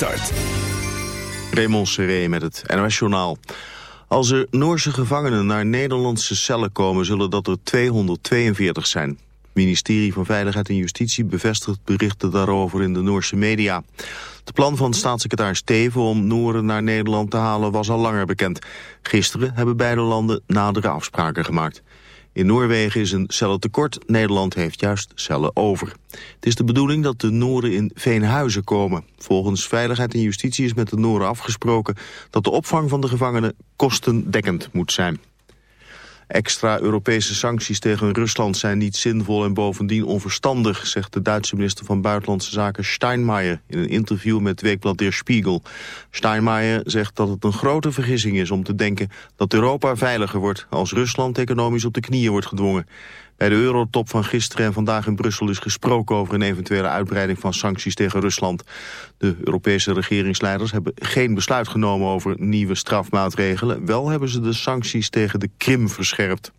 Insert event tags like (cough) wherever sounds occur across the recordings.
start. Raymond met het NOS Journaal. Als er Noorse gevangenen naar Nederlandse cellen komen... zullen dat er 242 zijn. Het ministerie van Veiligheid en Justitie bevestigt berichten daarover in de Noorse media. Het plan van staatssecretaris Steven om Nooren naar Nederland te halen was al langer bekend. Gisteren hebben beide landen nadere afspraken gemaakt. In Noorwegen is een cellentekort, Nederland heeft juist cellen over. Het is de bedoeling dat de Nooren in Veenhuizen komen. Volgens Veiligheid en Justitie is met de Nooren afgesproken... dat de opvang van de gevangenen kostendekkend moet zijn. Extra Europese sancties tegen Rusland zijn niet zinvol en bovendien onverstandig, zegt de Duitse minister van Buitenlandse Zaken Steinmeier in een interview met weekblad Der Spiegel. Steinmeier zegt dat het een grote vergissing is om te denken dat Europa veiliger wordt als Rusland economisch op de knieën wordt gedwongen. Bij de eurotop van gisteren en vandaag in Brussel is gesproken over een eventuele uitbreiding van sancties tegen Rusland. De Europese regeringsleiders hebben geen besluit genomen over nieuwe strafmaatregelen. Wel hebben ze de sancties tegen de Krim verscherpt.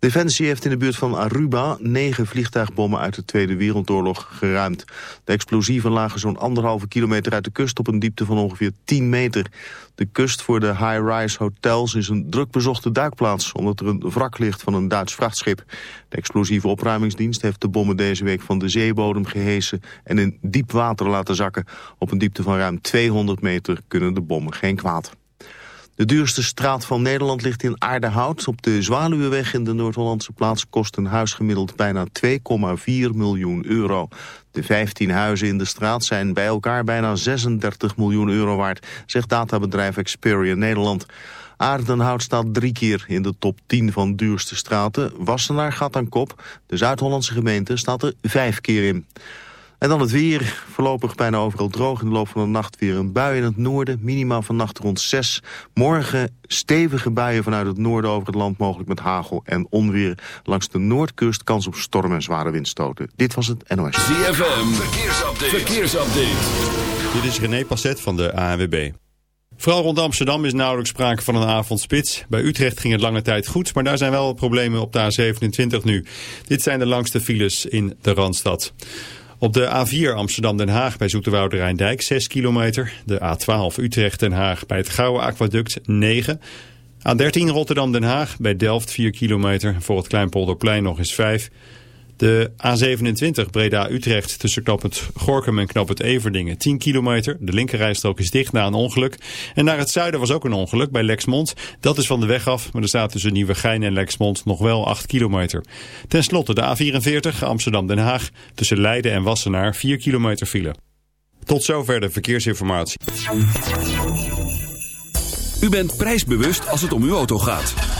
Defensie heeft in de buurt van Aruba negen vliegtuigbommen uit de Tweede Wereldoorlog geruimd. De explosieven lagen zo'n anderhalve kilometer uit de kust op een diepte van ongeveer 10 meter. De kust voor de high-rise hotels is een druk bezochte duikplaats... omdat er een wrak ligt van een Duits vrachtschip. De explosieve opruimingsdienst heeft de bommen deze week van de zeebodem gehesen... en in diep water laten zakken. Op een diepte van ruim 200 meter kunnen de bommen geen kwaad. De duurste straat van Nederland ligt in Aardehout. Op de Zwaluweweg in de Noord-Hollandse plaats kost een huis gemiddeld bijna 2,4 miljoen euro. De 15 huizen in de straat zijn bij elkaar bijna 36 miljoen euro waard, zegt databedrijf Experian Nederland. Aardenhout staat drie keer in de top 10 van duurste straten. Wassenaar gaat aan kop. De Zuid-Hollandse gemeente staat er vijf keer in. En dan het weer. Voorlopig bijna overal droog. In de loop van de nacht weer een bui in het noorden. Minima vannacht rond 6. Morgen stevige buien vanuit het noorden over het land. Mogelijk met hagel en onweer. Langs de noordkust kans op storm en zware windstoten. Dit was het NOS. ZFM. Verkeersupdate. Verkeersupdate. Dit is René Passet van de ANWB. Vooral rond Amsterdam is nauwelijks sprake van een avondspits. Bij Utrecht ging het lange tijd goed, maar daar zijn wel problemen op de A27 nu. Dit zijn de langste files in de Randstad. Op de A4 Amsterdam-Den Haag bij Zoeterwoude Rijndijk 6 kilometer. De A12 Utrecht-Den Haag bij het Gouwe Aquaduct 9. A13 Rotterdam-Den Haag bij Delft 4 kilometer. Voor het Kleinpolderplein nog eens 5. De A27 Breda-Utrecht tussen knap het Gorkum en knap het Everdingen 10 kilometer. De linkerrijstrook is dicht na een ongeluk. En naar het zuiden was ook een ongeluk bij Lexmond. Dat is van de weg af, maar er staat tussen Nieuwegein en Lexmond nog wel 8 kilometer. Ten slotte de A44 Amsterdam-Den Haag tussen Leiden en Wassenaar 4 kilometer file. Tot zover de verkeersinformatie. U bent prijsbewust als het om uw auto gaat.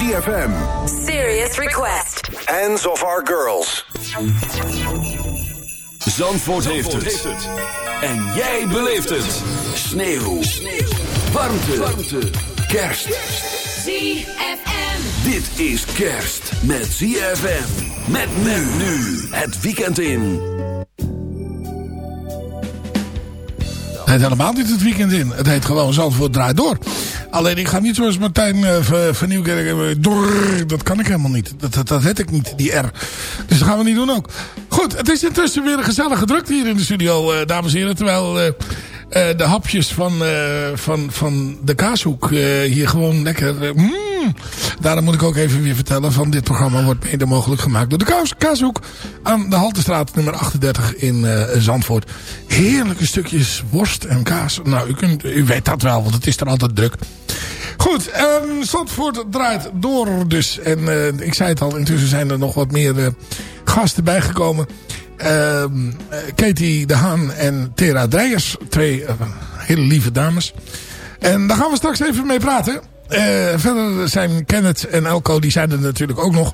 3FM. Serious Request. Hands of our girls. Zandvoort, heeft, het. En jij beleeft het. Sneeuw. Warmte. Warmte. Kerst. ZFM. Dit is kerst met ZFM. Met men nu. Het weekend in. Heet helemaal niet het weekend in. Het heet gewoon Zandvoort draait door. Alleen ik ga niet zoals Martijn eh, van Nieuwkerk. eh. Dat kan ik helemaal niet. Dat, dat, dat weet ik niet, die R. Dus dat gaan we niet doen ook. Goed, het is intussen weer een gezellige drukte hier in de studio, eh, dames en heren. Terwijl de hapjes van, eh, van, van de kaashoek eh, hier gewoon lekker... eh, mm. Daarom moet ik ook even weer vertellen van dit programma wordt mede mogelijk gemaakt door de Kaas, Kaashoek aan de Haltestraat nummer 38 in eh, Zandvoort. Heerlijke stukjes worst en kaas. Nou, u, kunt, u weet dat wel, want het is er altijd druk. Goed, ehm Zandvoort draait door dus. En eh, ik zei het al, intussen zijn er nog wat meer eh, gasten bijgekomen. Ehm, eh, Katie de Haan en Tera Dreijers. Twee eh, hele lieve dames. En daar gaan we straks even mee praten. Eh, verder zijn Kenneth en Elko, die zijn er natuurlijk ook nog.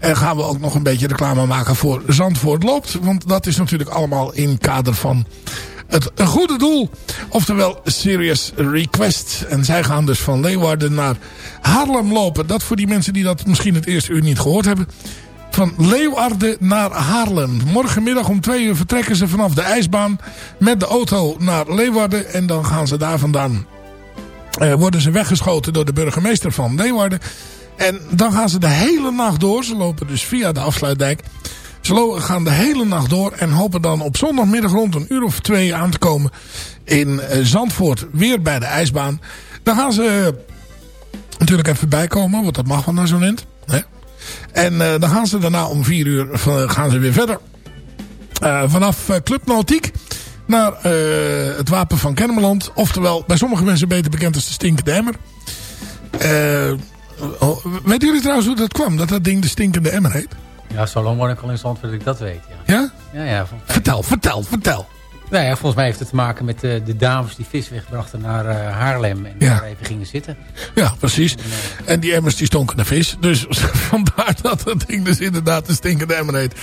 En gaan we ook nog een beetje reclame maken voor Zandvoort Loopt. Want dat is natuurlijk allemaal in kader van het goede doel. Oftewel Serious Request. En zij gaan dus van Leeuwarden naar Haarlem lopen. Dat voor die mensen die dat misschien het eerste uur niet gehoord hebben. Van Leeuwarden naar Haarlem. Morgenmiddag om twee uur vertrekken ze vanaf de ijsbaan met de auto naar Leeuwarden. En dan gaan ze daar vandaan. eh, worden ze weggeschoten door de burgemeester van Leeuwarden. En dan gaan ze de hele nacht door. Ze lopen dus via de afsluitdijk. Ze gaan de hele nacht door en hopen dan op zondagmiddag rond een uur of twee aan te komen in eh, Zandvoort. Weer bij de ijsbaan. Dan gaan ze natuurlijk even bijkomen, want dat mag wel naar zo'n end. En eh, dan gaan ze daarna om vier uur van- gaan ze weer verder. Eh, vanaf eh, Club Nautiek naar eh, het Wapen van Kennemerland. Oftewel, bij sommige mensen beter bekend als de Stinkende Emmer. Eh, oh, weten jullie trouwens hoe dat kwam? Dat dat ding de Stinkende Emmer heet? Ja, zo lang woon ik al in Zandvoort dat ik dat weet, ja. Ja? Ja, ja. Vertel, vertel, vertel. Nou ja, volgens mij heeft het te maken met de, de dames die vis wegbrachten naar eh, Haarlem. En Ja. daar even gingen zitten. Ja, precies. En die emmers die stonken naar vis. Dus (laughs) vandaar dat het ding dus inderdaad de stinkende emmer heet.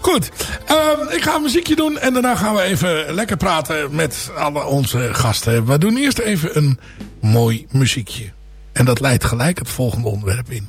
Goed, ehm, ik ga een muziekje doen. En daarna gaan we even lekker praten met alle onze gasten. We doen eerst even een mooi muziekje. En dat leidt gelijk het volgende onderwerp in.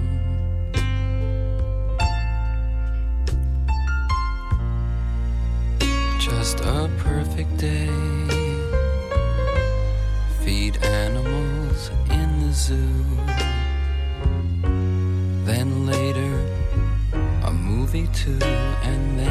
And then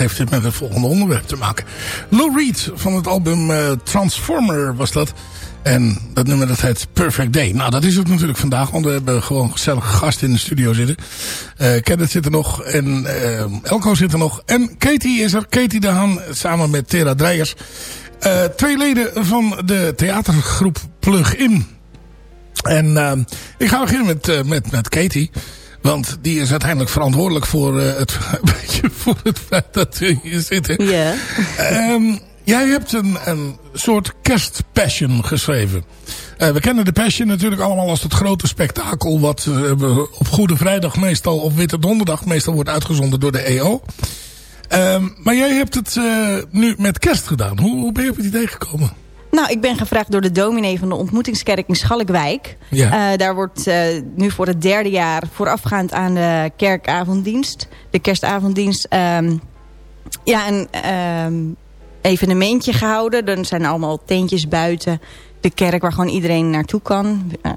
heeft dit met het volgende onderwerp te maken? Lou Reed van het album eh, Transformer was dat. En dat nummer dat heet Perfect Day. Nou, dat is het natuurlijk vandaag, want we hebben gewoon gezellige gasten in de studio zitten. Eh Kenneth zit er nog en eh, Elko zit er nog. En Katie is er, Katie de Haan, samen met Tera Dreijers. Twee leden van de theatergroep Plug In. En uh, ik ga beginnen met, uh, met, met Katie. Want die is uiteindelijk verantwoordelijk voor, uh, het, (laughs) beetje voor het feit dat we hier zitten. Ja. Um, jij hebt een, een soort kerstpassion geschreven. Uh, we kennen de Passion natuurlijk allemaal als het grote spektakel... wat uh, op Goede Vrijdag meestal, of Witte Donderdag meestal wordt uitgezonden door de EO. Um, maar jij hebt het nu met kerst gedaan. Hoe, hoe ben je op het idee gekomen? Nou, ik ben gevraagd door de dominee van de ontmoetingskerk in Schalkwijk. Ja. Uh, daar wordt uh, nu voor het derde jaar voorafgaand aan de kerkavonddienst, de kerstavonddienst, um, ja, een um, evenementje gehouden. Dan zijn allemaal tentjes buiten de kerk waar gewoon iedereen naartoe kan. Uh,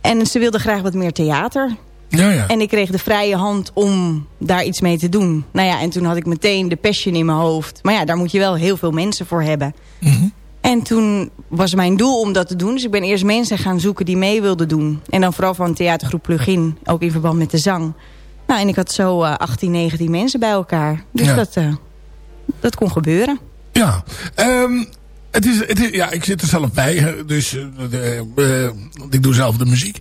en ze wilden graag wat meer theater. Ja, ja. En ik kreeg de vrije hand om daar iets mee te doen. Nou ja, en toen had ik meteen de passion in mijn hoofd. Maar ja, daar moet je wel heel veel mensen voor hebben. Mm -hmm. En toen was mijn doel om dat te doen. Dus ik ben eerst mensen gaan zoeken die mee wilden doen. En dan vooral van theatergroep Plugin. Ook in verband met de zang. Nou, en ik had zo uh, 18, 19 mensen bij elkaar. Dus ja. dat, uh, dat kon gebeuren. Ja, um, het is, het is, ja, ik zit er zelf bij. Dus uh, uh, ik doe zelf de muziek.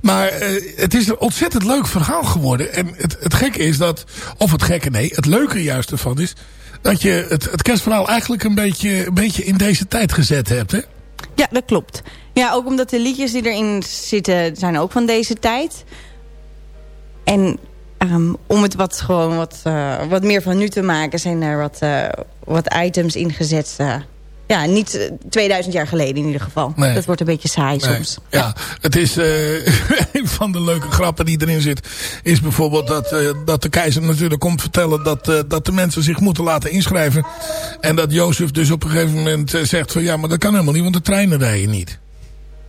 Maar het is een ontzettend leuk verhaal geworden. En het, het gekke is dat... Of het gekke, nee. Het leuke juist ervan is dat je het, het kerstverhaal eigenlijk een beetje, een beetje in deze tijd gezet hebt, hè? Ja, dat klopt. Ja, ook omdat de liedjes die erin zitten, zijn ook van deze tijd. En um, om het wat, gewoon wat, uh, wat meer van nu te maken, zijn er wat, uh, wat items ingezet. Ja, niet 2000 jaar geleden in ieder geval. Nee. Dat wordt een beetje saai nee. soms. Ja, ja. het is uh, (laughs) een van de leuke grappen die erin zit. Is bijvoorbeeld dat, uh, dat de keizer natuurlijk komt vertellen dat, uh, dat de mensen zich moeten laten inschrijven. En dat Jozef dus op een gegeven moment zegt van ja, maar dat kan helemaal niet, want de treinen rijden niet.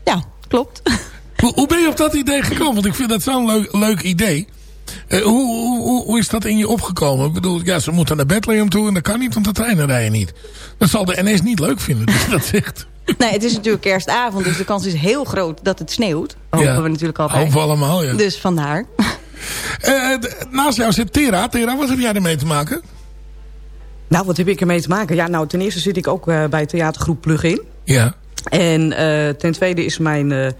Ja, klopt. (laughs) Hoe, hoe ben je op dat idee gekomen? Want ik vind dat zo'n leuk, leuk idee. Uh, hoe, hoe, hoe is dat in je opgekomen? Ik bedoel, ja, ze moeten naar Bethlehem toe en dat kan niet, want de treinen rijden niet. Dat zal de NS niet leuk vinden, (laughs) dus dat zegt. Nee, het is natuurlijk kerstavond, dus de kans is heel groot dat het sneeuwt. Hopen ja, we natuurlijk altijd. Hopen we allemaal, ja. Dus vandaar. (laughs) Uh, naast jou zit Tera. Tera, wat heb jij ermee te maken? Nou, wat heb ik ermee te maken? Ja, nou, ten eerste zit ik ook uh, bij theatergroep Plugin. Ja. En uh, ten tweede is mijn...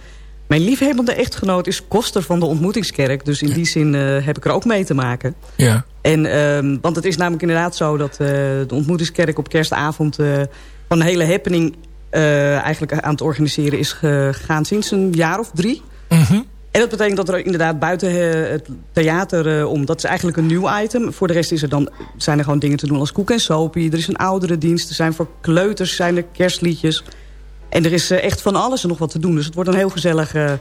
Mijn liefhebbende echtgenoot is koster van de ontmoetingskerk. Dus in die zin uh, heb ik er ook mee te maken. Ja. En, uh, want het is namelijk inderdaad zo dat uh, de ontmoetingskerk op kerstavond... van een hele happening eigenlijk aan het organiseren is gegaan sinds een jaar of drie. -hmm. En dat betekent dat er inderdaad buiten het theater om... dat is eigenlijk een nieuw item. Voor de rest is er dan, zijn er gewoon dingen te doen als koek en sopie. Er is een oudere dienst. Er zijn voor kleuters zijn er kerstliedjes... En er is uh, echt van alles en nog wat te doen. Dus het wordt een heel gezellig uh,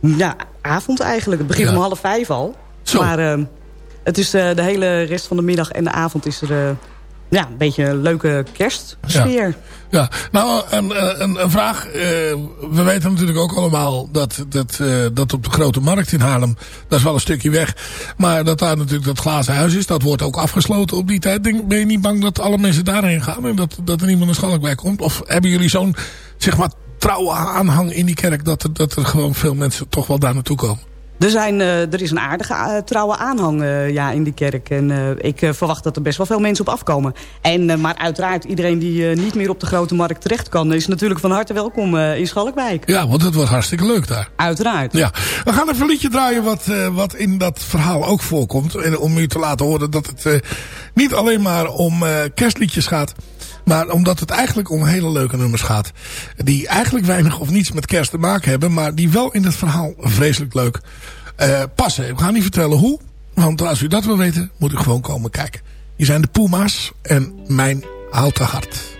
ja, avond eigenlijk. Het begint ja. om half vijf al. Zo. Maar uh, het is de hele rest van de middag en de avond is er ja, een beetje een leuke kerstsfeer. Ja, ja. nou een, een, een vraag. we weten natuurlijk ook allemaal dat, dat, dat op de Grote Markt in Haarlem... dat is wel een stukje weg. Maar dat daar natuurlijk dat glazen huis is. Dat wordt ook afgesloten op die tijd. Ben je niet bang dat alle mensen daarheen gaan... en dat, dat er niemand naar Schalkwijk komt? Of hebben jullie zo'n zeg maar trouwe aanhang in die kerk... dat er, dat er gewoon veel mensen toch wel daar naartoe komen? Er, zijn, uh, er is een aardige uh, trouwe aanhang uh, ja, in die kerk. En ik verwacht dat er best wel veel mensen op afkomen. En, maar uiteraard, iedereen die niet meer op de Grote Markt terecht kan... is natuurlijk van harte welkom in Schalkwijk. Ja, want het wordt hartstikke leuk daar. Uiteraard. Ja. We gaan even een liedje draaien wat, wat in dat verhaal ook voorkomt. En om u te laten horen dat het niet alleen maar om kerstliedjes gaat... Maar omdat het eigenlijk om hele leuke nummers gaat. Die eigenlijk weinig of niets met kerst te maken hebben. Maar die wel in het verhaal vreselijk leuk uh, passen. Ik ga niet vertellen hoe. Want als u dat wil weten, moet u gewoon komen kijken. Hier zijn de Puma's en Mijn Houten Hart.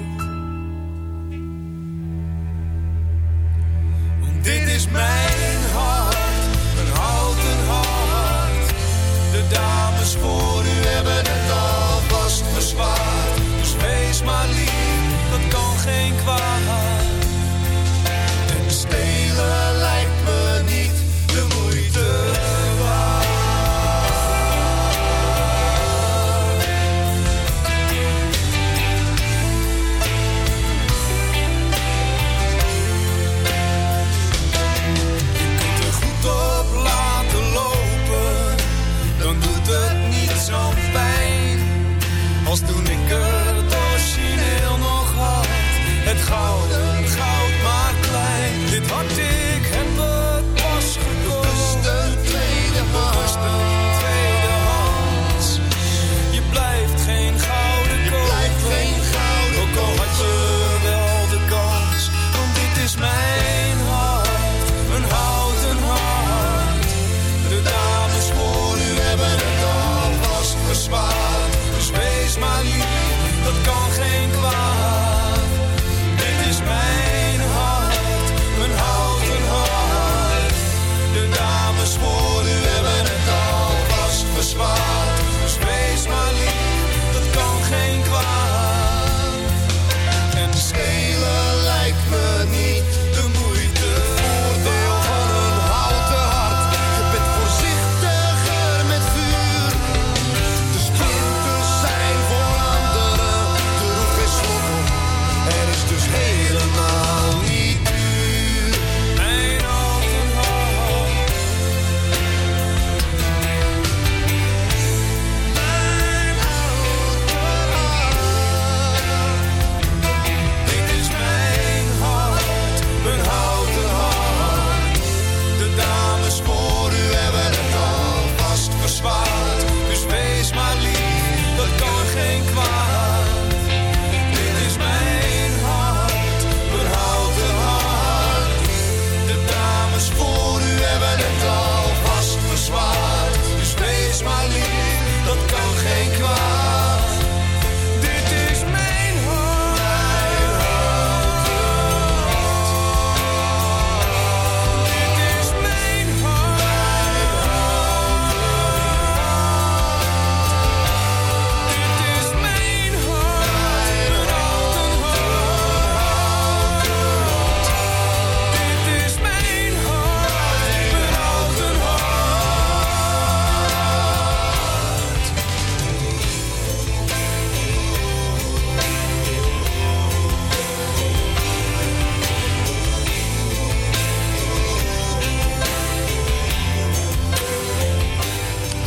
Dit is mijn hart, een houten hart. De dames voor u hebben het alvast verzwaard. Dus wees maar lief, dat kan geen kwaad.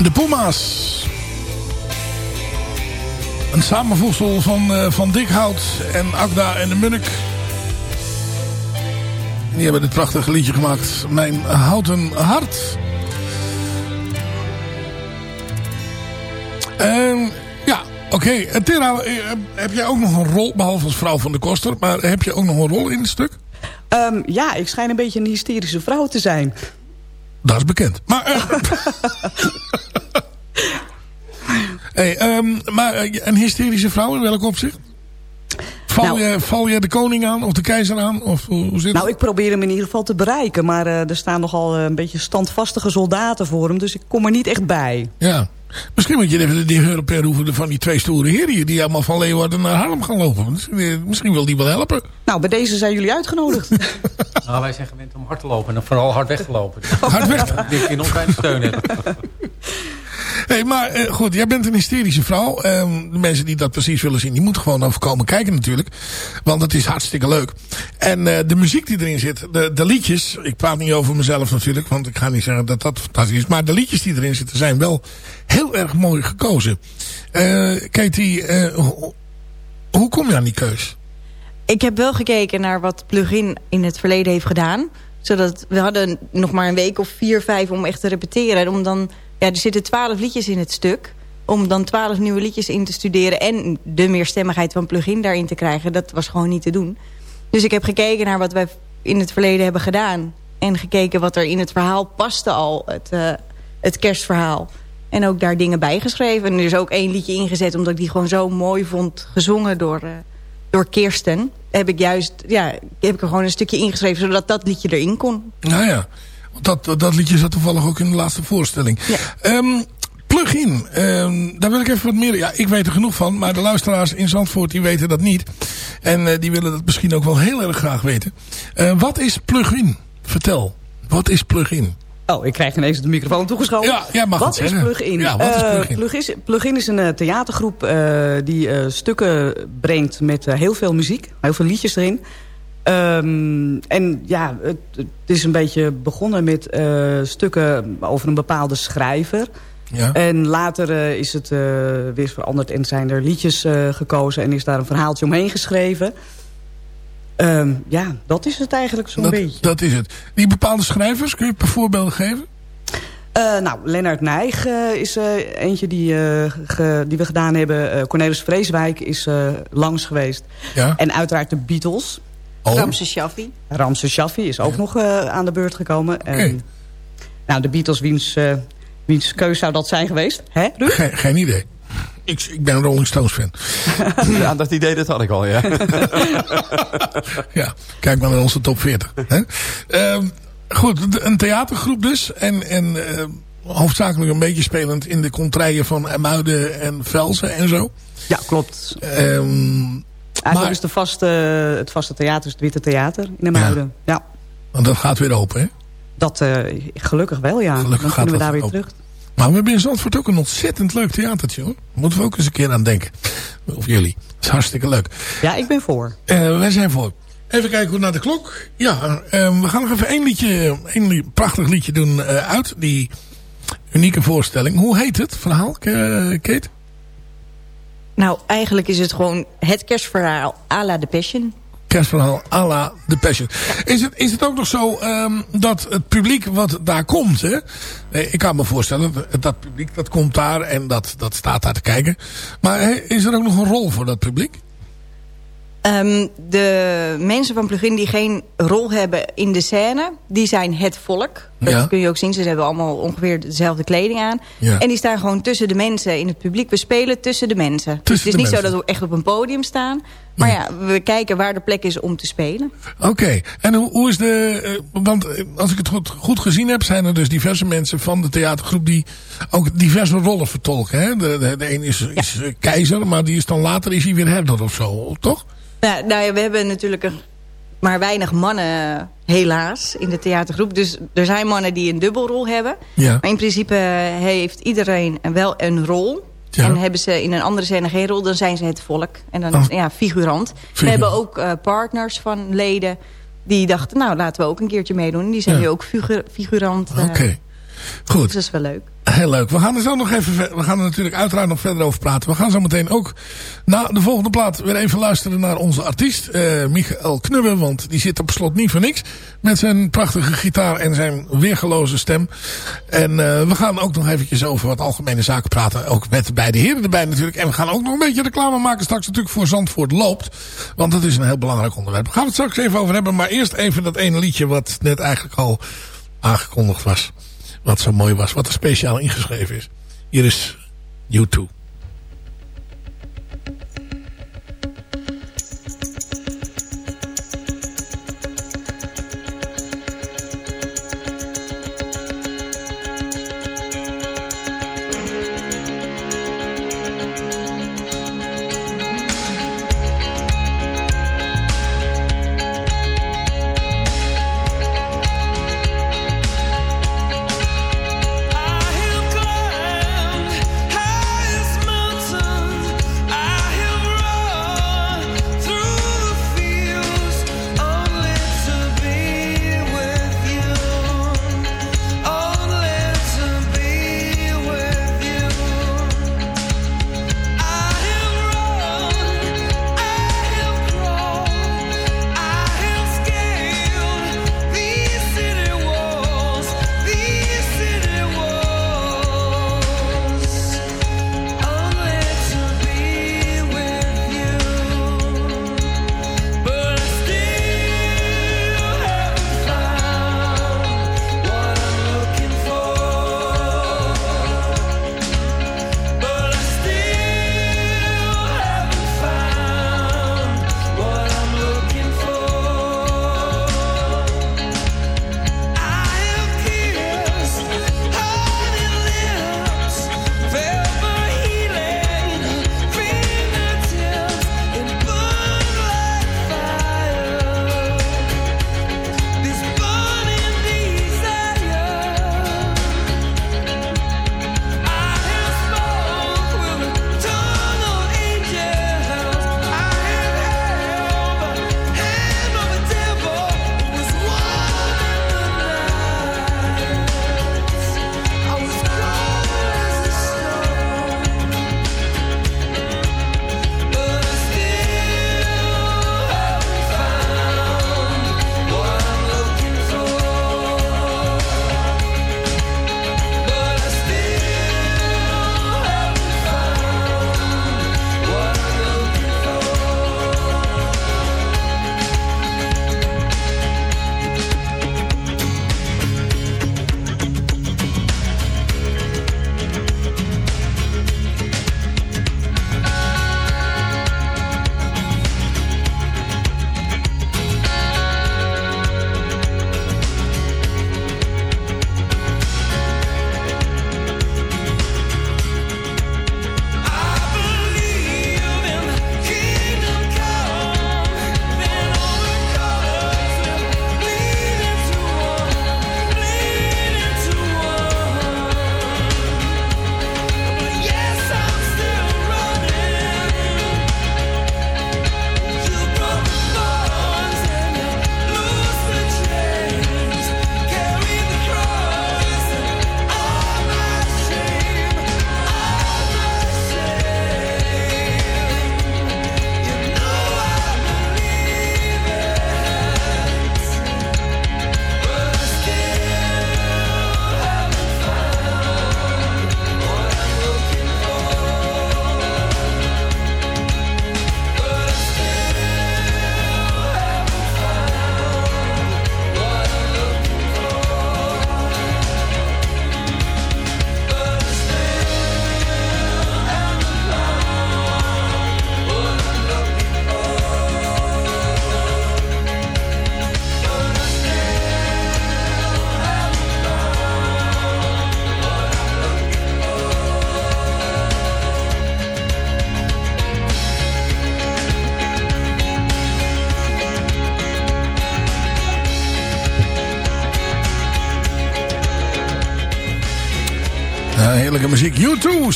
De Puma's. Een samenvoegsel van, eh, van Dikhout en Agda en de Munnik. Die hebben dit prachtige liedje gemaakt. Mijn houten hart. En ja, oké. En Tera, eh, heb jij ook nog een rol, behalve als vrouw van de koster, maar heb je ook nog een rol in het stuk? Ehm, ja, ik schijn een beetje een hysterische vrouw te zijn. Dat is bekend. Maar, eh, (laughs) hey, ehm, maar eh, een hysterische vrouw in welk opzicht? Val, Nou- je, val je de koning aan of de keizer aan? Of hoe hoe zit Nou, het? ik probeer hem in ieder geval te bereiken. Maar eh, er staan nogal eh, een beetje standvastige soldaten voor hem. Dus ik kom er niet echt bij. Ja. Misschien moet je even de heer per hoeven van die twee stoere heren hier... die allemaal van Leeuwarden naar Haarlem gaan lopen. Misschien, eh, misschien wil die wel helpen. Nou, bij deze zijn jullie uitgenodigd. (laughs) Nou, wij zijn gewend om hard te lopen en vooral hard weg te lopen. Hard weg? Nog weinig steun hebt. (laughs) hey, maar eh, goed, jij bent een hysterische vrouw. Ehm, de mensen die dat precies willen zien, die moeten gewoon over komen kijken natuurlijk. Want het is hartstikke leuk. En eh, de muziek die erin zit, de, de liedjes... Ik praat niet over mezelf natuurlijk, want ik ga niet zeggen dat dat fantastisch is. Maar de liedjes die erin zitten zijn wel heel erg mooi gekozen. Eh Katie, ho- hoe kom je aan die keus? Ik heb wel gekeken naar wat Plugin in het verleden heeft gedaan. Zodat we hadden nog maar een week of vier, vijf om echt te repeteren. En om dan, ja, er zitten twaalf liedjes in het stuk. Om dan twaalf nieuwe liedjes in te studeren... en de meerstemmigheid van plugin daarin te krijgen... dat was gewoon niet te doen. Dus ik heb gekeken naar wat wij in het verleden hebben gedaan. En gekeken wat er in het verhaal paste al. Het, eh, het kerstverhaal. En ook daar dingen bij geschreven. En er is ook één liedje ingezet... omdat ik die gewoon zo mooi vond gezongen door, eh, door Kirsten. Heb ik juist, ja, heb ik er gewoon een stukje ingeschreven... zodat dat liedje erin kon. Nou ja, dat, dat liedje zat toevallig ook in de laatste voorstelling. Ehm, plugin, ehm, daar wil ik even wat meer... Ja, ik weet er genoeg van, maar de luisteraars in Zandvoort die weten dat niet. En eh, die willen dat misschien ook wel heel erg graag weten. Eh, wat is plugin? Vertel, wat is plugin? Oh, ik krijg ineens de microfoon toegeschoven. Ja, jij mag wat is. Plug-in? Ja, wat is Eh, Plug-in? Plug-in- Plug-in is een theatergroep die stukken brengt met heel veel muziek. Heel veel liedjes erin. Ehm, en ja, het, het is een beetje begonnen met eh, stukken over een bepaalde schrijver. Ja. En later eh, is het eh, weer veranderd en zijn er liedjes gekozen... en is daar een verhaaltje omheen geschreven. Ehm, ja, dat is het eigenlijk zo'n beetje. dat is het. Die bepaalde schrijvers, kun je een voorbeelden geven? Nou, Lennart Nijg is eentje die, ge- die we gedaan hebben. Cornelis Vreeswijk is langs geweest. Ja. En uiteraard de Beatles. Oh. Ramses Shaffi. Shaffi is ook nog eh, aan de beurt gekomen. En, nou, de Beatles, wiens, eh, wiens keus zou dat zijn geweest? Hè? Geen, geen idee. Ik, ik ben een Rolling Stones fan. (laughs) Ja, dat idee dat had ik al, ja. (laughs) Ja, kijk maar naar onze top 40. Hè? Ehm, goed, een theatergroep dus. En, en eh, hoofdzakelijk een beetje spelend in de contraien van Muiden en Velzen en zo. Ja, klopt. Ehm, Eigenlijk is de vaste, het vaste theater is het Witte Theater in de Muiden. Ja. want dat gaat weer open, hè? Dat eh, gelukkig wel, ja. Gelukkig Dan gaat kunnen we daar weer open. terug. Maar we hebben in Zandvoort ook een ontzettend leuk theatertje, hoor. Moeten we ook eens een keer aan denken. Of jullie. Dat is hartstikke leuk. Ja, ik ben voor. Eh, wij zijn voor. Even kijken hoe naar de klok. Ja, eh, we gaan nog even één liedje, één li- prachtig liedje doen eh, uit. Die unieke voorstelling. Hoe heet het verhaal, eh, Kate? Nou, eigenlijk is het gewoon het kerstverhaal à la The Passion. Kerstverhaal à la The Passion. Is het, is het ook nog zo ehm, dat het publiek wat daar komt... Hè, ik kan me voorstellen, dat, publiek dat komt daar en dat, dat staat daar te kijken. Maar is er ook nog een rol voor dat publiek? Ehm, de mensen van Plugin die geen rol hebben in de scène... die zijn het volk. Dat Ja. kun je ook zien. Ze hebben allemaal ongeveer dezelfde kleding aan. Ja. En die staan gewoon tussen de mensen in het publiek. We spelen tussen de mensen. Tussen het is niet zo dat we echt op een podium staan. Maar ja, we kijken waar de plek is om te spelen. Oké, en hoe, hoe is de... eh, want eh, als ik het goed, goed gezien heb... zijn er dus diverse mensen van de theatergroep... die ook diverse rollen vertolken. Hè? De, de, de een is, is eh, keizer, maar die is dan later is hij weer herder of zo, toch? Nou, nou ja, we hebben natuurlijk een, maar weinig mannen, helaas, in de theatergroep. Dus er zijn mannen die een dubbelrol hebben. Ja. Maar in principe heeft iedereen wel een rol. Ja. En hebben ze in een andere scène geen rol, dan zijn ze het volk. En dan, Oh. ja, figurant. We hebben ook eh, partners van leden die dachten, nou, laten we ook een keertje meedoen. En die zijn Ja. nu ook figu- figurant. eh, Oké, goed. Dus dat is wel leuk. Heel leuk. We gaan er zo nog even we gaan er natuurlijk uiteraard nog verder over praten. We gaan zo meteen ook na de volgende plaat weer even luisteren naar onze artiest, eh Michael Knubbe. Want die zit op slot niet voor niks. Met zijn prachtige gitaar en zijn weergeloze stem. En eh, we gaan ook nog eventjes over wat algemene zaken praten. Ook met beide heren erbij natuurlijk. En we gaan ook nog een beetje reclame maken straks natuurlijk voor Zandvoort Loopt. Want dat is een heel belangrijk onderwerp. Daar gaan we het straks even over hebben. Maar eerst even dat ene liedje wat net eigenlijk al aangekondigd was. Wat zo mooi was. Wat er speciaal ingeschreven is. Hier is U2.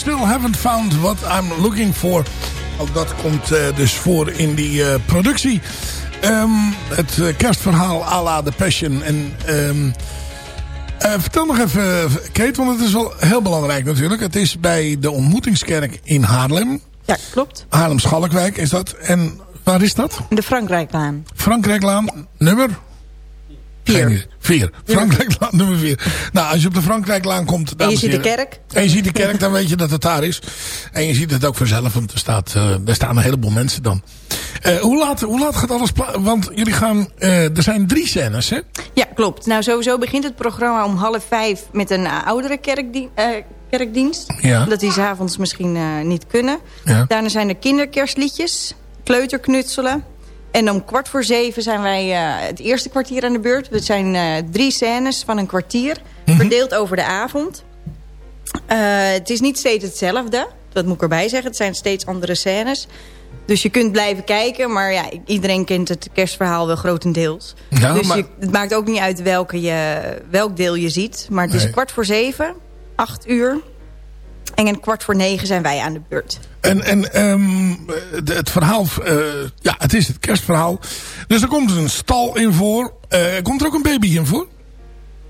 Still haven't found what I'm looking for. Ook dat komt uh, dus voor in die uh, productie. Um, het uh, kerstverhaal à la The Passion. En um, vertel nog even, Kate, want het is wel heel belangrijk natuurlijk. Het is bij de ontmoetingskerk in Haarlem. Ja, klopt. Haarlem-Schalkwijk is dat. En waar is dat? De Frankrijklaan. Frankrijklaan, nummer? Vier. Vier. Frankrijklaan nummer vier. Nou, als je op de Frankrijklaan komt... En je ziet de kerk. En je ziet de kerk, dan weet je dat het daar is. En je ziet het ook vanzelf, want er, staat, uh, er staan een heleboel mensen dan. Uh, hoe, laat, hoe laat gaat alles... Want jullie gaan... Uh, er zijn drie scènes, hè? Ja, klopt. Nou, sowieso begint het programma om half vijf met een oudere kerkdien kerkdienst. Ja. Dat die s'avonds misschien niet kunnen. Ja. Daarna zijn er kinderkerstliedjes, kleuterknutselen... En om kwart voor zeven zijn wij uh, het eerste kwartier aan de beurt. Het zijn uh, drie scènes van een kwartier, Mhm. verdeeld over de avond. Uh, het is niet steeds hetzelfde, dat moet ik erbij zeggen. Het zijn steeds andere scènes. Dus je kunt blijven kijken, maar ja, iedereen kent het kerstverhaal wel grotendeels. Dus maar- je, het maakt ook niet uit welke je, welk deel je ziet. Maar het is kwart voor zeven, acht uur. En een kwart voor negen zijn wij aan de beurt. En, en um, de- het verhaal, uh, ja, het is het kerstverhaal. Dus er komt een stal in voor. Uh, komt er ook een baby in voor?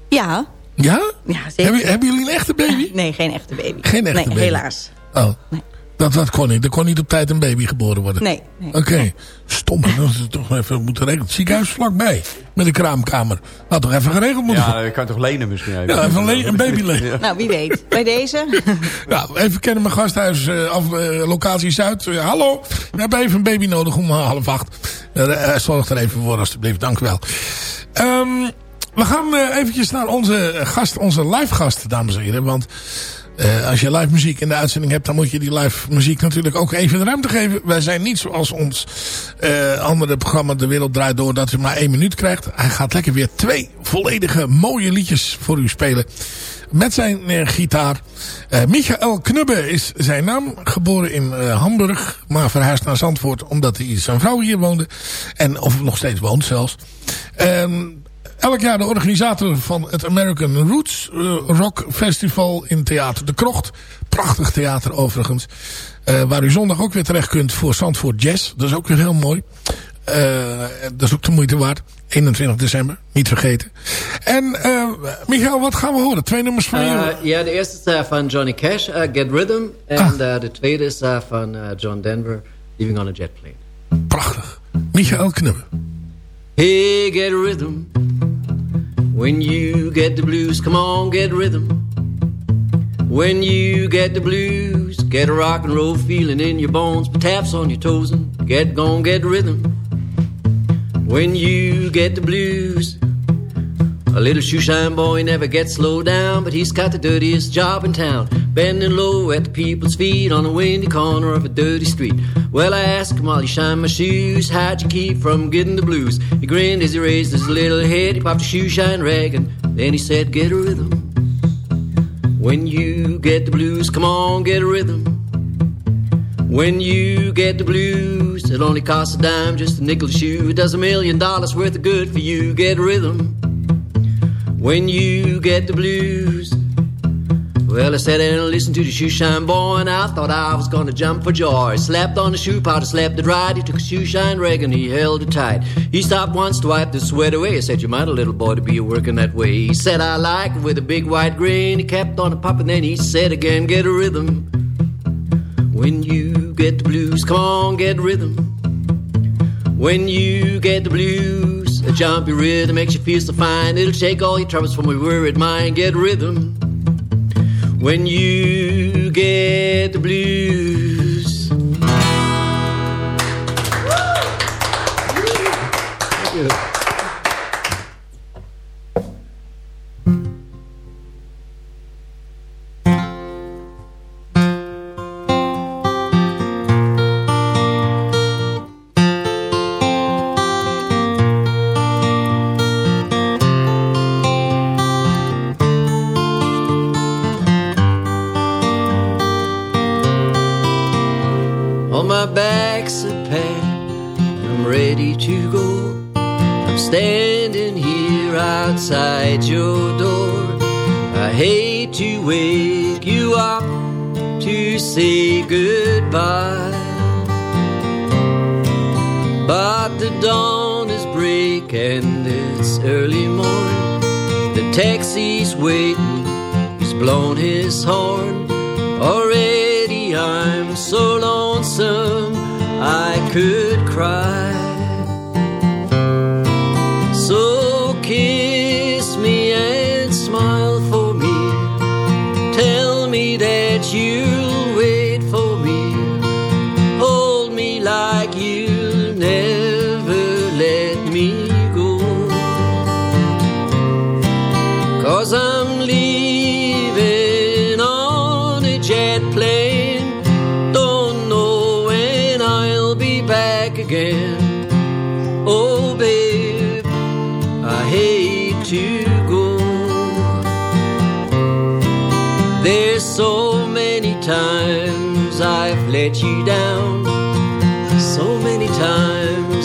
Ja, Ja? ja zeker. Hebben, hebben jullie een echte baby? (laughs) Nee, geen echte baby. Geen echte nee, baby? helaas. Oh, dat, dat kon niet. Er kon niet op tijd een baby geboren worden. Nee. nee. Oké, stom. Dan is het toch even moeten regelen. Het ziekenhuis vlakbij. Met een kraamkamer. Had toch even geregeld moeten Ja, je kan toch lenen misschien even. Ja, even een, le- een (laughs) baby lenen. Nou, wie weet. Bij deze. (laughs) Ja, even kennen mijn gasthuis, eh, af, eh, locatie Zuid. Eh, hallo, we hebben even een baby nodig om half acht. Zorg er even voor alstublieft, dank u wel. Ehm, we gaan eh, eventjes naar onze gast, onze live gast, dames en heren. Want eh, als je live muziek in de uitzending hebt, dan moet je die live muziek natuurlijk ook even de ruimte geven. Wij zijn niet zoals ons eh, andere programma De Wereld Draait Door, dat u maar één minuut krijgt. Hij gaat lekker weer twee volledige mooie liedjes voor u spelen. Met zijn eh, gitaar. Michael Knubbe is zijn naam. Geboren in Hamburg. Maar verhuisd naar Zandvoort. Omdat hij zijn vrouw hier woonde. En of nog steeds woont zelfs. Ehm, elk jaar de organisator van het American Roots eh, Rock Festival in Theater de Krocht. Prachtig theater overigens. Eh, waar u zondag ook weer terecht kunt voor Zandvoort Jazz. Dat is ook weer heel mooi. Eh, dat is ook de moeite waard. 21 december, niet vergeten. En uh, Michael, wat gaan we horen? Twee nummers van jou. ja, de eerste is van Johnny Cash, Get Rhythm. En Ah. de tweede is van John Denver, Living on a Jet Plane. Prachtig. Michael Knubbe. Hey, get a rhythm. When you get the blues, come on, get rhythm. When you get the blues, get a rock and roll feeling in your bones, put taps on your toes and get gone, get rhythm. When you get the blues, a little shoeshine boy never gets slowed down, but he's got the dirtiest job in town, bending low at the people's feet on a windy corner of a dirty street. Well, I asked him while he shined my shoes, how'd you keep from getting the blues? He grinned as he raised his little head, he popped a shoeshine rag, and then he said, Get a rhythm. When you get the blues, come on, get a rhythm. When you get the blues, it only costs a dime, just a nickel shoe. It does a million dollars worth of good for you. Get a rhythm. When you get the blues. Well, I sat and listened to the shoe shine boy, and I thought I was gonna jump for joy. Slapped on the shoe powder, slapped it right. He took a shoe shine rag and he held it tight. He stopped once to wipe the sweat away. I said, You might a little boy to be working that way. He said, I like it with a big white grin. He kept on a popping, then he said again, Get a rhythm. When you get the blues, come on, get rhythm. When you get the blues, jumpy rhythm makes you feel so fine. It'll shake all your troubles from your worried mind. Get rhythm. When you get the blues. Goodbye. But the dawn is breaking, it's early morning. The taxi's waiting, he's blown his horn. Already I'm so lonesome I could cry.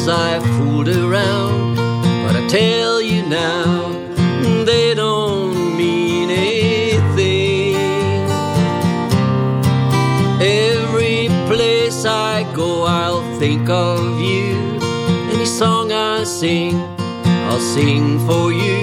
Times I've fooled around. But I tell you now, they don't mean a thing. Every place I go, I'll think of you. Any song I sing, I'll sing for you.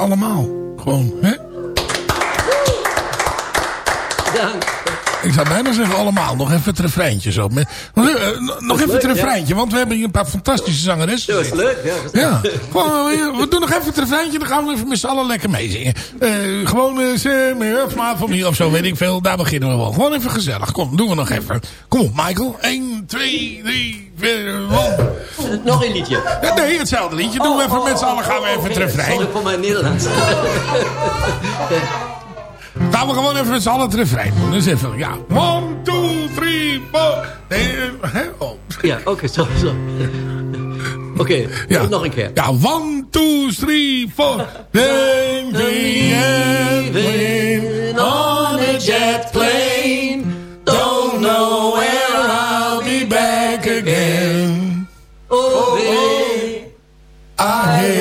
Allemaal. Gewoon, hè? Ik zou bijna zeggen allemaal. Nog even het refreintje zo. Nog, eh, nog even het refreintje, want we hebben hier een paar fantastische zangeressen. Dat was leuk, ja. Ja, gewoon, eh, we doen nog even het refreintje. Dan gaan we even met z'n allen lekker meezingen. Eh gewoon uh, up, maar van hier of zo, weet ik veel. Daar beginnen we wel. Gewoon even gezellig. Kom, doen we nog even. Kom op, Michael. 1, 2, 3, 4, 1. Nog een liedje. Nee, hetzelfde liedje. Doen we even met z'n allen. Gaan we even het refrein. Sorry voor mijn Nederlands. (laughs) Gaan we gewoon even met z'n allen het refrein doen. Dus even, ja. 1, 2, 3, 4. Hè? Oh. Ja, oké, zo, zo. Oké, Ja. nog een keer. Ja, 1, 2, 3, 4. Then we on a jet plane. Arre!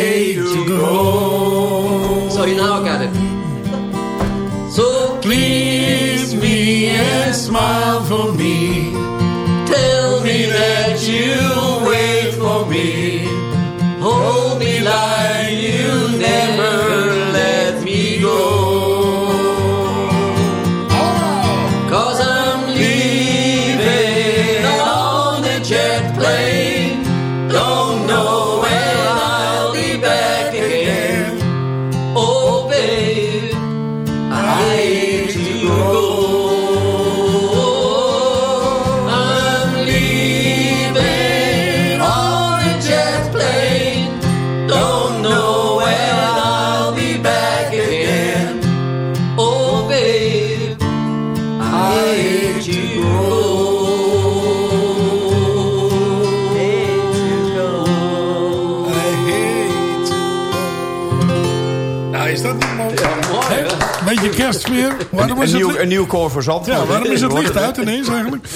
Waarom is een, het nieuw, een nieuw koor voor Zandvoort. Ja, waarom is het licht uit ineens eigenlijk?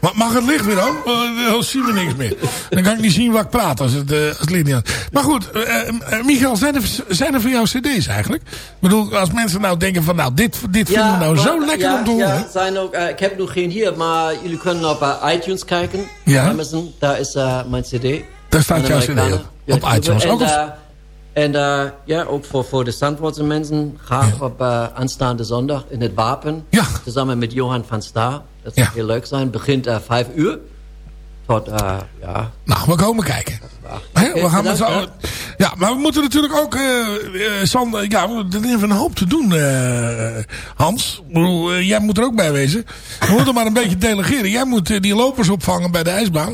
Ma- Mag het licht weer aan? Eh, Dan zien we niks meer. Dan kan ik niet zien waar ik praat als het, eh, als het licht niet aan Maar goed, eh, eh, Michael, zijn er, zijn er voor jou cd's eigenlijk? Ik bedoel, als mensen nou denken van nou, dit, dit vinden we nou maar- zo lekker ja, om te horen. Ja, zijn ook, eh, ik heb nog geen hier, maar jullie kunnen op eh, iTunes kijken. Ja. Amazon, daar is mijn cd. Daar staat jouw. CD op. Op iTunes en, ook, of? En eh, ja, ook voor, voor de Zandvoortse mensen. Graag op eh, aanstaande zondag in het Wapen. Ja. Samen met Johan van Staar. Dat zou heel leuk zijn. Begint eh vijf uur. Tot, eh, ja... Nou, we komen kijken. Hè, we gaan met z'n allen- Ja, maar we moeten natuurlijk ook, Sander, ja, er is een hoop te doen, eh, Hans. Bedoel, eh, jij moet er ook bij wezen. We moeten maar een beetje delegeren. Jij moet die lopers opvangen bij de ijsbaan.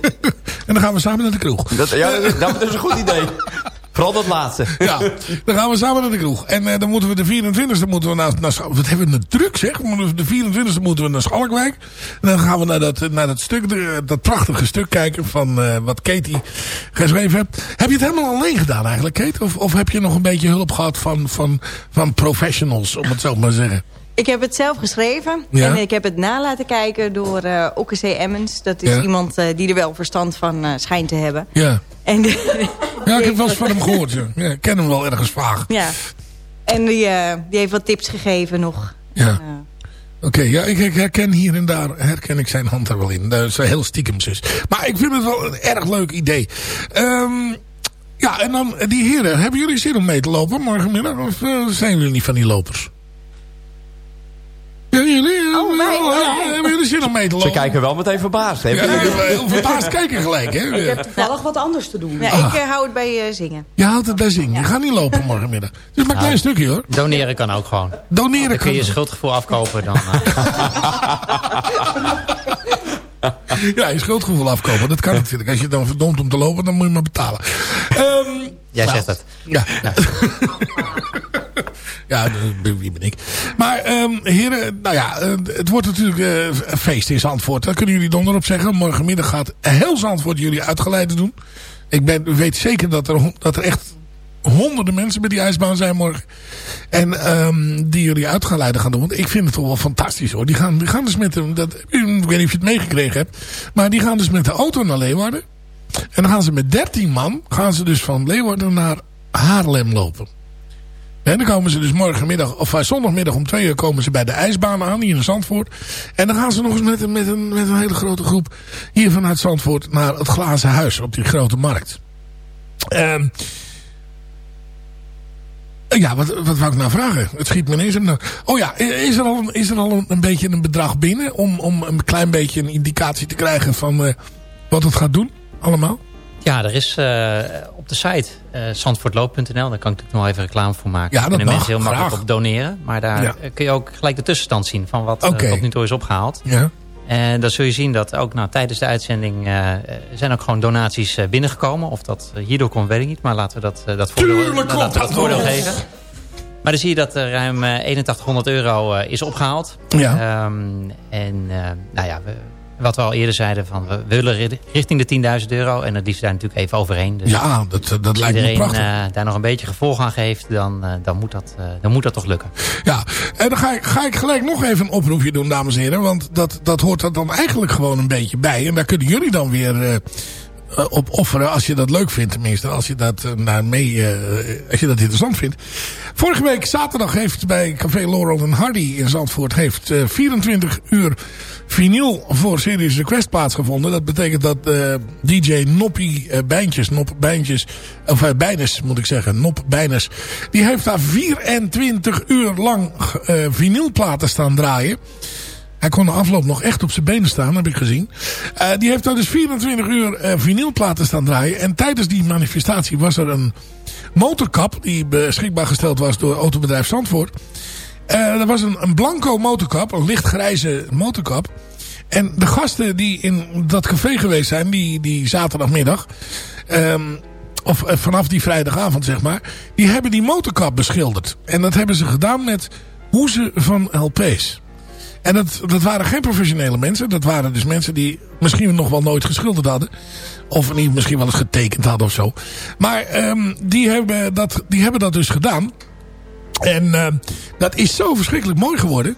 (laughs) en dan gaan we samen naar de kroeg. Dat, ja, dat, dat is een goed idee. (laughs) Vooral dat laatste. (laughs) Ja, dan gaan we samen naar de kroeg. En eh, dan moeten we de 24e moeten we naar, naar wat hebben we een druk zeg. De 24e moeten we naar Schalkwijk. En dan gaan we naar dat, naar dat stuk, dat prachtige stuk kijken van eh, wat Katie geschreven heeft. Heb je het helemaal alleen gedaan eigenlijk, Kate? Of, of heb je nog een beetje hulp gehad van, van, van professionals, om het zo maar te zeggen? Ik heb het zelf geschreven. Ja. En ik heb het na laten kijken door eh Okke C. Emmons. Dat is Ja. iemand eh, die er wel verstand van eh, schijnt te hebben. Ja. En (laughs) Ja, ik heb wel eens van hem gehoord. Ja. Ja, ik ken hem wel ergens vaag. ja. En die, die heeft wat tips gegeven nog. Ja. Oké, ja, ik, herken hier en daar herken ik zijn hand er wel in. Dat is heel stiekem zus. Maar ik vind het wel een erg leuk idee. Ehm, ja, en dan die heren. Hebben jullie zin om mee te lopen morgenmiddag? Of zijn jullie niet van die lopers? Ja, jullie? Oh, hebben jullie zin om mee te Ze lopen? kijken wel meteen verbaasd. Hè? Ja, heel verbaasd kijken gelijk, hè? Ik heb toevallig wat anders te doen. Ja, ik eh, hou het bij eh, zingen. Je houdt het bij zingen. Je gaat niet lopen morgenmiddag. Het is maar een klein stukje hoor. Doneren kan ook gewoon. Doneren Dan kun je je schuldgevoel afkopen. Dan, eh, (laughs) Ja, je schuldgevoel afkopen. Dat kan natuurlijk. Als je dan verdomd om te lopen, dan moet je maar betalen. Ehm, Jij nou, zegt het. Ja. (laughs) Ja, wie ben ik? Maar ehm, heren, nou ja, eh, het wordt natuurlijk een feest in Zandvoort. Daar kunnen jullie donder op zeggen. Morgenmiddag gaat heel Zandvoort jullie uitgeleide doen. Ik ben, weet zeker dat er, dat er echt honderden mensen bij die ijsbaan zijn morgen. En ehm, die jullie uitgeleide gaan doen. Want ik vind het toch wel fantastisch hoor. Die gaan, die gaan dus met dat, ik weet niet of je het meegekregen hebt. Maar die gaan dus met de auto naar Leeuwarden. En dan gaan ze met 13 man, gaan ze dus van Leeuwarden naar Haarlem lopen. En dan komen ze dus morgenmiddag, of eh, zondagmiddag om twee uur komen ze bij de ijsbaan aan, hier in Zandvoort. En dan gaan ze nog eens met, een- met, een, met een hele grote groep hier vanuit Zandvoort naar het Glazen Huis op die grote markt. Ehm ja, wat, wat wou ik nou vragen? Het schiet me ineens. Oh ja, is er al, een, is er al een, een beetje een bedrag binnen om, om een klein beetje een indicatie te krijgen van eh, wat het gaat doen allemaal? Ja, er is eh, op de site eh zandvoortloop.nl. Daar kan ik natuurlijk nog even reclame voor maken. Ja, Daar dat kunnen mag, mensen heel makkelijk op doneren. Maar daar Ja. eh, kun je ook gelijk de tussenstand zien van wat Oké. tot nu toe is opgehaald. Ja. En dan zul je zien dat ook nou, tijdens de uitzending zijn ook gewoon donaties binnengekomen. Of dat hierdoor komt, weet ik niet. Maar laten we dat, eh, dat voordeel, Tuurlijk nou, dat dat voordeel geven. Maar dan zie je dat er ruim eh, 8100 euro is opgehaald. Ja. Ehm, en nou ja, we, wat we al eerder zeiden, van, we willen ri- richting de 10.000 euro. En het liefst daar natuurlijk even overheen. Dus Ja, dat, dat als lijkt me iedereen prachtig. eh, daar nog een beetje gevolg aan geeft, dan, eh, dan, moet, dat, eh, dan moet dat toch lukken. Ja, en dan ga ik, ga ik gelijk nog even een oproepje doen, dames en heren. Want dat, dat hoort er dan eigenlijk gewoon een beetje bij. En daar kunnen jullie dan weer eh, eh, op offeren als je dat leuk vindt tenminste. Als je dat, eh, naar mee, eh, als je dat interessant vindt. Vorige week zaterdag heeft bij Café Laurel en Hardy in Zandvoort... heeft eh, 24 uur vinyl voor Serious Request plaatsgevonden. Dat betekent dat eh, DJ Noppie eh, Bijntjes, Nop Bijntjes... of uh, Bijnes moet ik zeggen, Nop Bijnes... die heeft daar 24 uur lang eh vinylplaten staan draaien... Hij kon de afloop nog echt op zijn benen staan, heb ik gezien. Uh, die heeft daar dus 24 uur uh, vinylplaten staan draaien. En tijdens die manifestatie was er een motorkap... die beschikbaar gesteld was door autobedrijf Zandvoort. Uh, er was een, een blanco motorkap, een lichtgrijze motorkap. En de gasten die in dat café geweest zijn, die, die zaterdagmiddag... Um, of vanaf die vrijdagavond, zeg maar... die hebben die motorkap beschilderd. En dat hebben ze gedaan met hoezen van LP's. En dat, dat waren geen professionele mensen. Dat waren dus mensen die misschien nog wel nooit geschilderd hadden. Of niet, misschien wel eens getekend hadden of zo. Maar um, die, hebben dat, die hebben dat dus gedaan. En uh, dat is zo verschrikkelijk mooi geworden.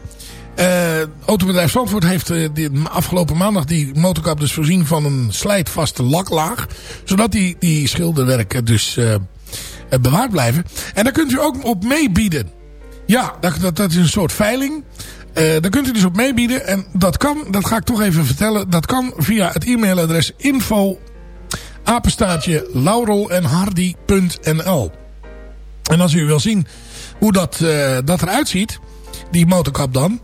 Uh, Autobedrijf Zandvoort heeft uh, afgelopen maandag die motorkap dus voorzien van een slijtvaste laklaag. Zodat die, die schilderwerken dus uh, bewaard blijven. En daar kunt u ook op meebieden. Ja, dat, dat, dat is een soort veiling. Uh, daar kunt u dus op meebieden. En dat kan, dat ga ik toch even vertellen. Dat kan via het e-mailadres info apenstaartje laurelenhardy.nl En als u wil zien hoe dat, uh, dat eruit ziet, die motorkap dan...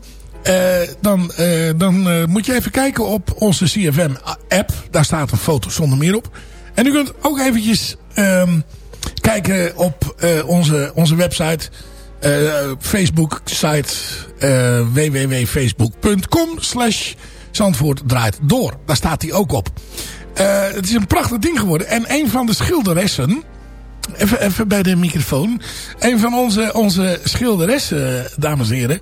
Uh, dan, dan moet je even kijken op onze CFM app. Daar staat een foto zonder meer op. En u kunt ook eventjes um, kijken op onze, onze website... Uh, Facebook site uh, www.facebook.com slash Zandvoort draait door. Daar staat hij ook op. Uh, het is een prachtig ding geworden. En een van de schilderessen... Even, even bij de microfoon. Een van onze, onze schilderessen, dames en heren...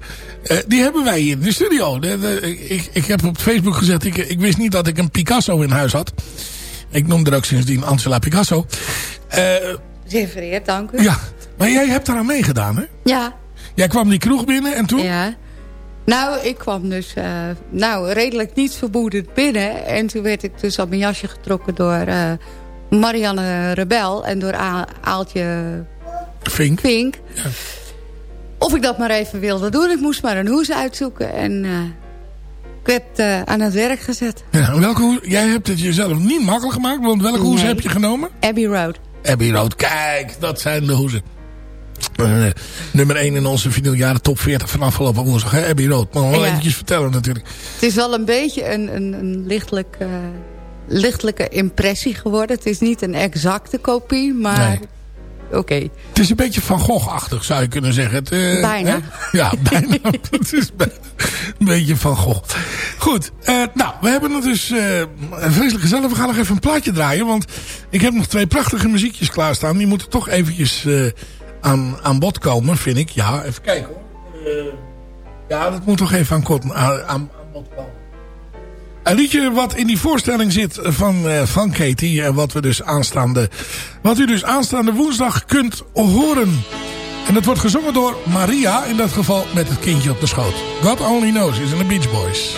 die hebben wij hier in de studio. De, de, ik, ik heb op Facebook gezegd... Ik, ik wist niet dat ik een Picasso in huis had. Ik noemde er ook sindsdien Angela Picasso. Zeer vereerd, dank u. Ja, maar jij hebt eraan meegedaan, hè? Ja. Jij kwam die kroeg binnen en toen? Ja. Nou, ik kwam dus uh, nou, redelijk niet vermoedend binnen. En toen werd ik dus op mijn jasje getrokken door uh, Marianne Rebel... en door A Aaltje Vink. Vink. Ja. Of ik dat maar even wilde doen. Ik moest maar een hoes uitzoeken. En uh, ik werd aan het werk gezet. Ja, welke hoes? Jij hebt het jezelf niet makkelijk gemaakt. Want welke nee. hoes heb je genomen? Abbey Road. Abbey Road. Kijk, dat zijn de hoezen. Uh, nummer 1 in onze vinyljaren top 40 van afgelopen woensdag. Hè? Abbey Road. Maar wel ja. eventjes vertellen natuurlijk. Het is wel een beetje een, een, een lichtelijk, uh, lichtelijke impressie geworden. Het is niet een exacte kopie, maar... Nee. Oké. Okay. Het is een beetje Van Gogh-achtig, zou je kunnen zeggen. Het, uh, bijna. Hè? Ja, (laughs) bijna. het is bijna een beetje Van Gogh. Goed, uh, nou, we hebben het dus uh, vreselijk gezellig. We gaan nog even een plaatje draaien, want ik heb nog twee prachtige muziekjes klaarstaan. Die moeten toch eventjes aan, aan bod komen, vind ik. Ja, even kijken hoor. Uh, ja, dat moet toch even aan, aan, aan bod komen. Een liedje wat in die voorstelling zit van, uh, van Katie. En wat, we dus aanstaande, wat u dus aanstaande woensdag kunt horen. En dat wordt gezongen door Maria. In dat geval met het kindje op de schoot. God Only Knows is in de Beach Boys.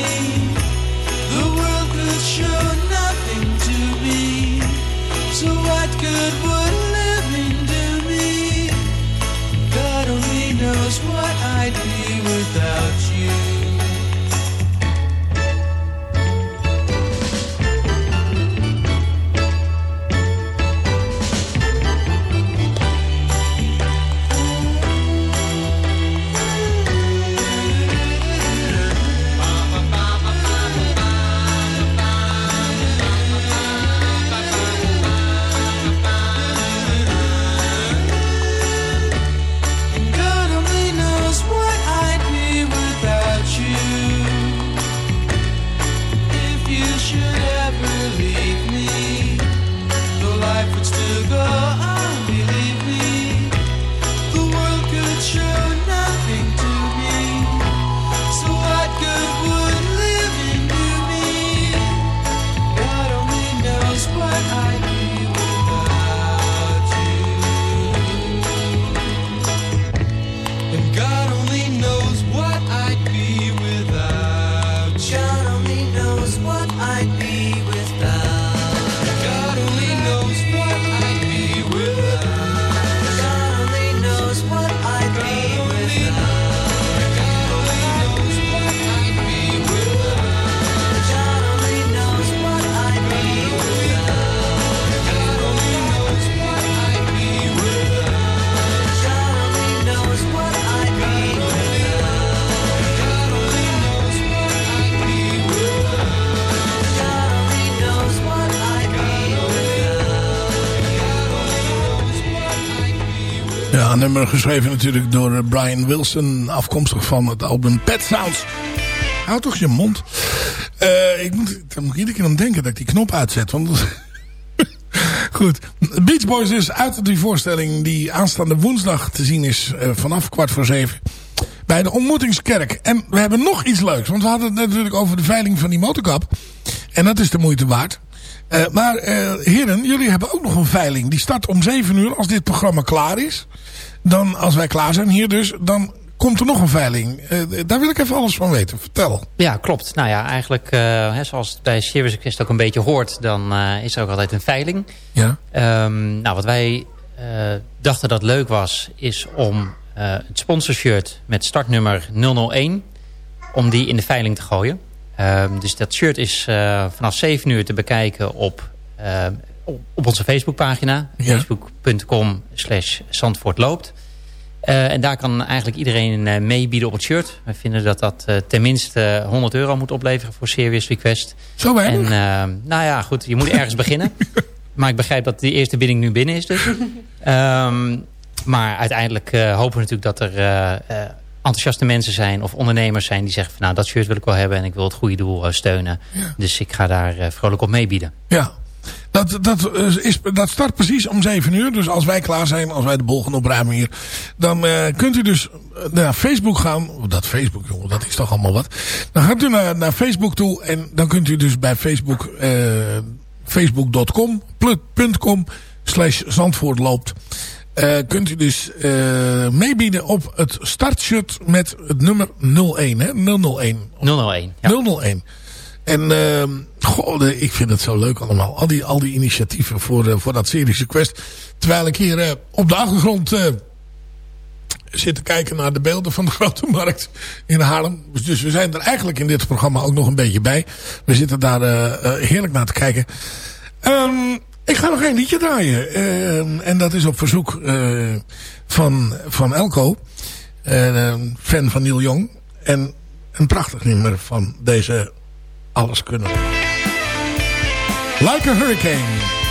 on, geschreven natuurlijk door eh, Brian Wilson. Afkomstig van het album Pet Sounds. Hou toch je mond. Eh, ik moet, dan moet ik iedere keer aan denken dat ik die knop uitzet. Want (laughs) Goed. Beach Boys is uit die voorstelling die aanstaande woensdag te zien is eh, vanaf kwart voor zeven. Bij de ontmoetingskerk. En we hebben nog iets leuks. Want we hadden het natuurlijk over de veiling van die motorkap. En dat is de moeite waard. Maar eh, heren, jullie hebben ook nog een veiling. Die start om 7 uur als dit programma klaar is. Dan, als wij klaar zijn hier dus, dan komt er nog een veiling. Eh, daar wil ik even alles van weten. Vertel. Ja, klopt. Nou ja, eigenlijk eh, hè, zoals het bij Serious Request ook een beetje hoort... dan eh, is er ook altijd een veiling. Ja. Ehm, nou, wat wij dachten dat leuk was... is om het sponsorshirt met startnummer 001... om die in de veiling te gooien. Ehm, dus dat shirt is vanaf 7 uur te bekijken op, op onze Facebookpagina. Ja. Facebook.com slash Zandvoort loopt. Eh, en daar kan eigenlijk iedereen eh, meebieden op het shirt. We vinden dat dat eh, tenminste 100 euro moet opleveren voor Serious Request. Zo weinig? En nou ja, goed, je moet ergens beginnen. (laughs) Maar ik begrijp dat die eerste bidding nu binnen is dus. Ehm, maar uiteindelijk hopen we natuurlijk dat er enthousiaste mensen zijn... of ondernemers zijn die zeggen van nou dat shirt wil ik wel hebben... en ik wil het goede doel steunen. Dus ik ga daar vrolijk op meebieden. Ja. Dat, dat, eh, is, dat start precies om 7 uur. Dus als wij klaar zijn, als wij de bol gaan opruimen hier... dan eh, kunt u dus naar Facebook gaan. Oh, Dat Facebook, jongen, dat is toch allemaal wat. Dan gaat u naar, naar Facebook toe en dan kunt u dus bij Facebook... eh, facebook.com .com slash Zandvoort loopt. Eh, kunt u dus eh, meebieden op het startshirt met het nummer 01, hè? 001. 001. 001. En uh, goh, ik vind het zo leuk allemaal. Al die, al die initiatieven voor, eh, voor dat serische quest. Terwijl ik hier eh, op de achtergrond eh, zit te kijken naar de beelden van de (laughs) Grote Markt in Haarlem. Dus, we zijn er eigenlijk in dit programma ook nog een beetje bij. We zitten daar heerlijk naar te kijken. Ehm, ik ga nog één liedje draaien. Ehm, en dat is op verzoek van, van Elko. Fan van Neil Young. En een prachtig nummer van deze alles kunnen. Like a Hurricane.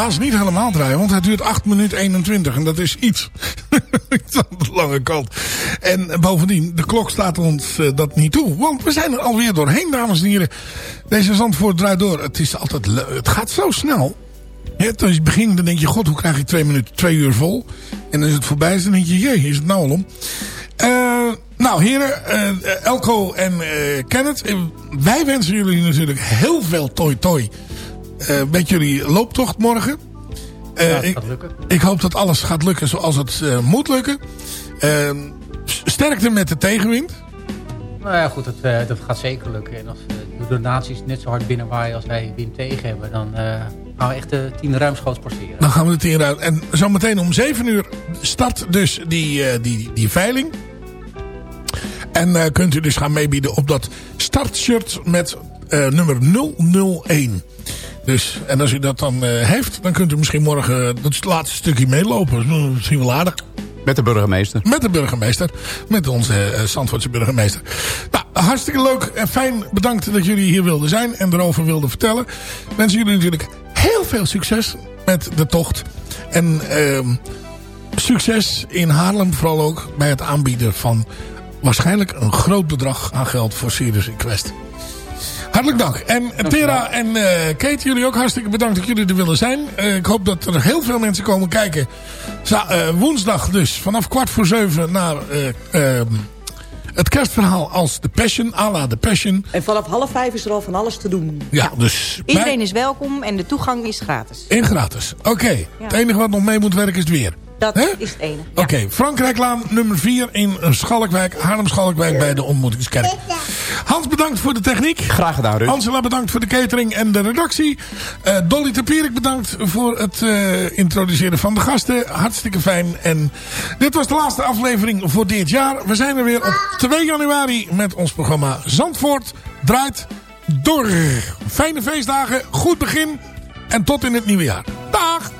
Helaas niet helemaal draaien, want hij duurt 8 minuten 21. En dat is iets. (laughs) aan de lange kant. En bovendien, de klok staat ons eh, dat niet toe. Want we zijn er alweer doorheen, dames en heren. Deze Zandvoort draait door. Het, is altijd het gaat zo snel. Ja, als je begint, dan denk je, god, hoe krijg ik twee minuten, twee uur vol? En als het voorbij is, dan denk je, jee, is het nou al om? Eh, nou, heren, eh, Elko en Kenneth, wij wensen jullie natuurlijk heel veel toi toi eh, met jullie looptocht morgen. Eh, Ja, het ik, ik hoop dat alles gaat lukken zoals het eh, moet lukken. Eh, sterkte met de tegenwind. Nou ja, goed, dat, eh, dat gaat zeker lukken. En als eh, de donaties net zo hard binnenwaaien als wij wind tegen hebben... dan eh, gaan we echt de tien ruimschoots passeren. Dan gaan we het hieruit. En zometeen om 7 uur start dus die, eh, die, die veiling. En eh, kunt u dus gaan meebieden op dat startshirt met eh, nummer 001. Dus, en als u dat dan eh, heeft, dan kunt u misschien morgen het laatste stukje meelopen. Dat is misschien wel aardig. Met de burgemeester. Met de burgemeester. Met onze eh Zandvoortse burgemeester. Nou, hartstikke leuk en fijn. Bedankt dat jullie hier wilden zijn en erover wilden vertellen. Wensen jullie natuurlijk heel veel succes met de tocht. En ehm succes in Haarlem vooral ook bij het aanbieden van waarschijnlijk een groot bedrag aan geld voor Sirius Request. Hartelijk dank. En Tera en eh, Kate, jullie ook hartstikke bedankt dat jullie er willen zijn. Eh, ik hoop dat er heel veel mensen komen kijken. Za- eh, woensdag dus, vanaf kwart voor zeven naar eh, ehm, het kerstverhaal als The Passion, à la The Passion. En vanaf half vijf is er al van alles te doen. Ja, dus bij- Iedereen is welkom en de toegang is gratis. in gratis. Oké, het enige wat nog mee moet werken is het weer. Dat is het enige. Oké, Frankrijklaan nummer 4 in Schalkwijk, Haarlem-Schalkwijk bij de Ontmoetingskerk. Hans bedankt voor de techniek. Graag gedaan, Ruud. Angela bedankt voor de catering en de redactie. Eh, Dolly Tapierik bedankt voor het eh, introduceren van de gasten. Hartstikke fijn. En dit was de laatste aflevering voor dit jaar. We zijn er weer op 2 januari met ons programma Zandvoort draait door. Fijne feestdagen, goed begin en tot in het nieuwe jaar. Dag!